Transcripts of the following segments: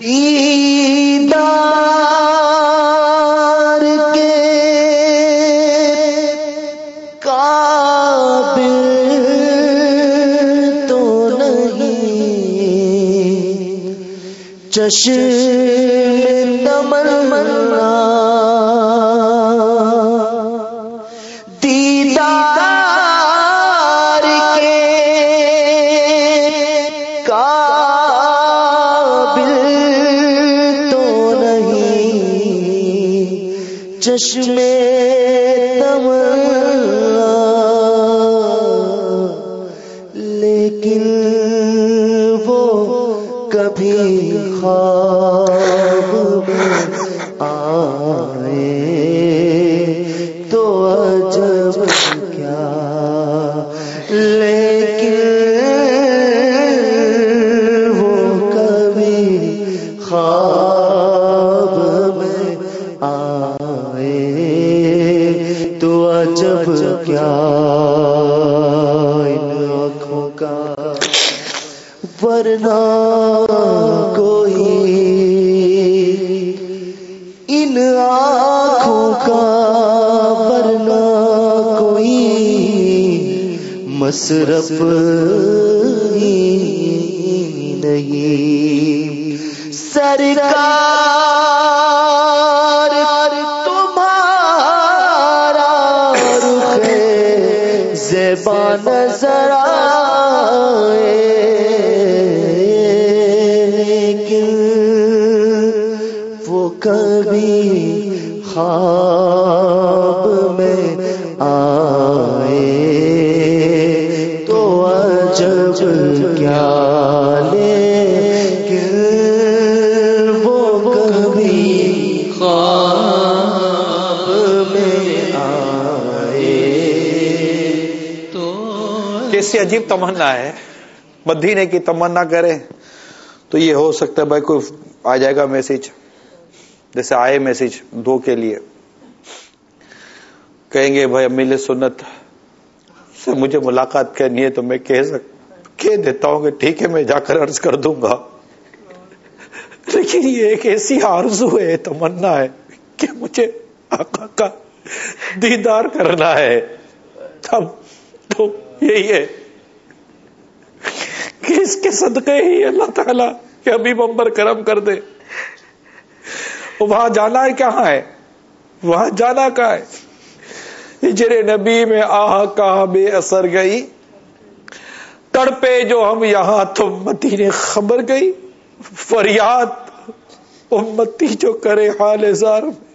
دیدار کے قابل تو نہیں۔ چش چشم تم لیکن وہ کبھی خواہ کیا ان آنکھوں کا؟ ورنہ کوئی ان آنکھوں کا، ورنہ کوئی مصرف ہی نہیں۔ سرکار لیکن وہ کبھی خواب میں آئے تو عجب کیا لیکن وہ کبھی خواب میں آئے تو کیسی عجیب تمنا ہے۔ مدینے کی تمنا کرے۔ تو یہ ہو سکتا ہے بھائی کوئی آ جائے گا میسج، جیسے آئے میسج دو کے لیے۔ کہیں گے، بھائی امیل سنت۔ سے مجھے ملاقات کرنی ہے تو میں کہہ سک، کہہ دیتا ہوں کہ ٹھیک ہے، میں جا کر عرض کر دوں گا۔ لیکن یہ ایک ایسی آرزو ہے، تمنا ہے کہ مجھے آقا کا دیدار کرنا ہے۔ تب تو یہی ہے۔ کہ اس کے صدقے ہی اللہ تعالیٰ کہ ابھی بمبر کرم کر دے۔ وہاں جانا ہے کہاں ہے؟ وہاں جانا کہاں ہے؟ ہجر نبی میں آہ کہاں بے اثر گئی۔ تڑپے جو ہم یہاں تو مدینے خبر گئی۔ فریاد امتی جو کرے حال زار میں۔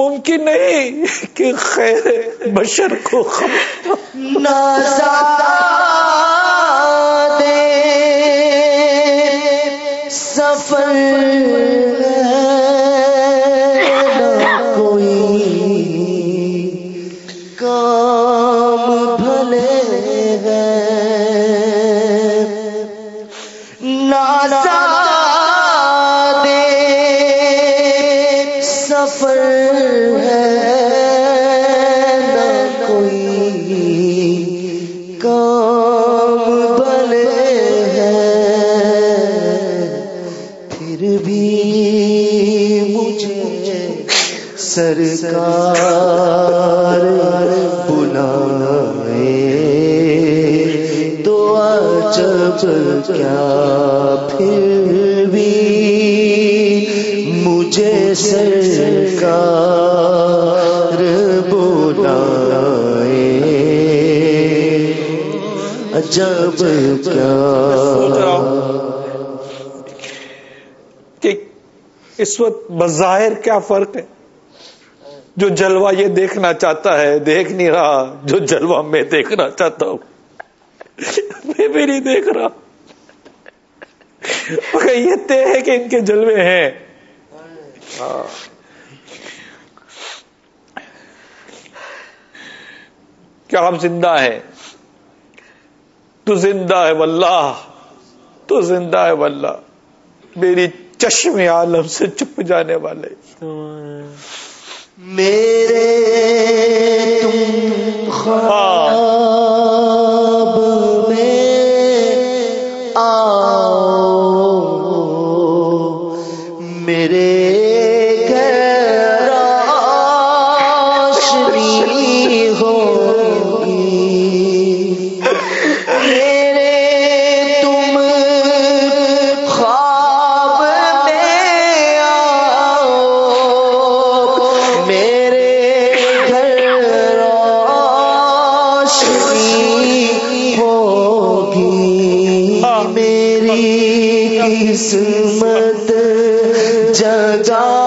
ممکن نہیں کہ خیر بشر کو خبر نازادے سفر سرکار بلائے تو عجب کیا پھر بھی مجھے سرکار بلائے عجب کیا اس وقت بظاہر کیا فرق ہے؟ جو جلوہ یہ دیکھنا چاہتا ہے، دیکھ نہیں رہا، جو جلوہ میں دیکھنا چاہتا ہوں، میں بھی نہیں دیکھ رہا۔ مگر یہ طے ہے کہ ان کے جلوے ہیں۔ ہاں۔ کیا ہم زندہ ہیں۔ تو زندہ ہے واللہ۔ تو زندہ ہے واللہ۔ میری چشم عالم سے چپ جانے والے۔ میرے تم خواب میں میرے جگا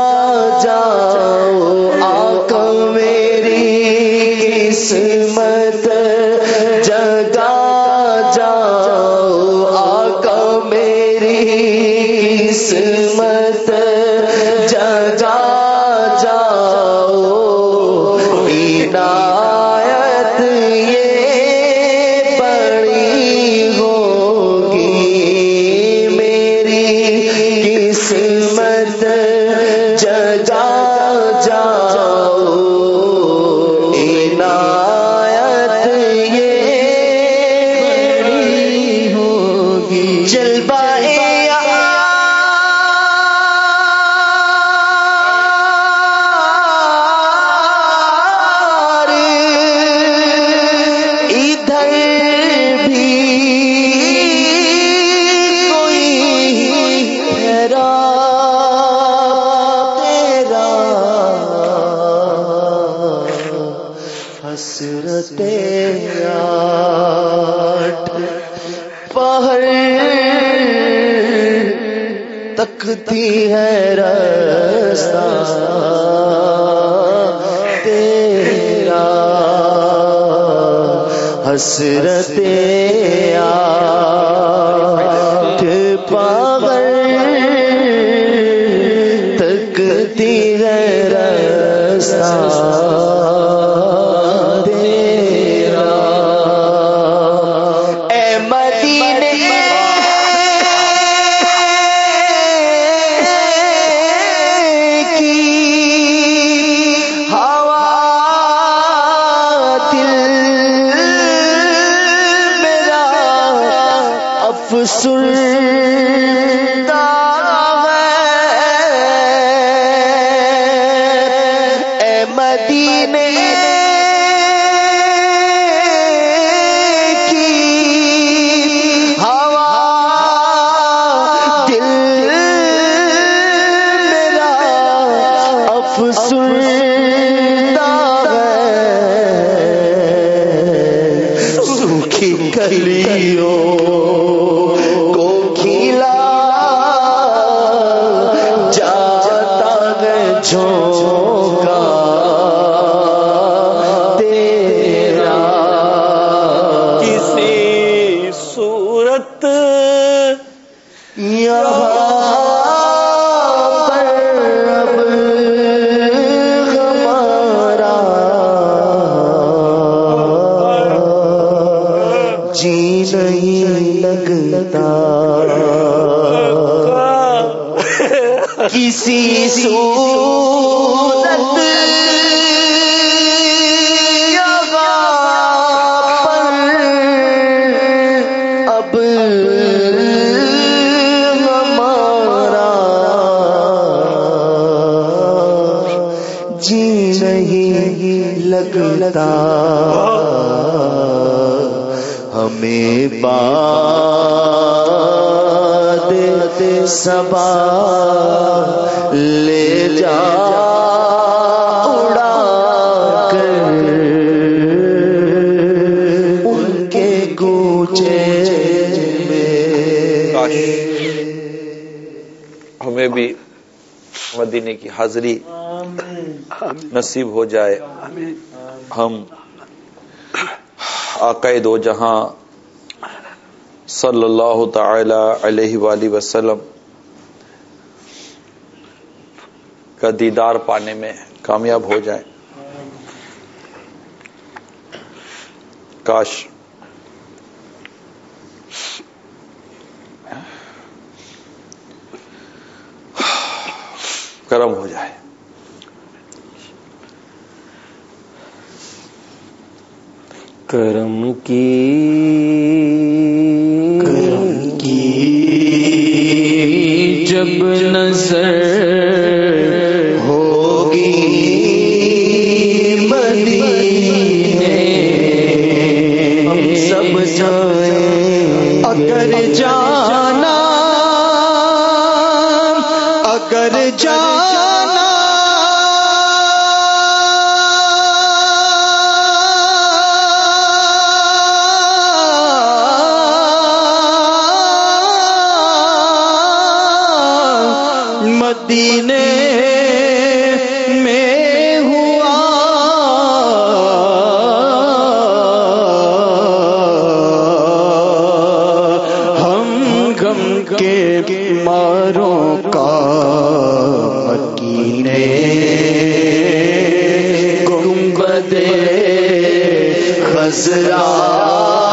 ہوگی تکتی ہے رستہ تیرا حسرت آٹھ پاگل تکتی ہے رستہ سر کسی سو سبا لے جا اڑا کر ان کے گوچے ہمیں بھی مدینے کی حاضری نصیب ہو جائے۔ ہم آقائے دو جہاں صلی اللہ تعالی علیہ وآلہ وسلم کا دیدار پانے میں کامیاب ہو جائیں۔ کاش کرم ہو جائے۔ کرم کی ابن غم کے ماروں کا مکینے گنبد خزرا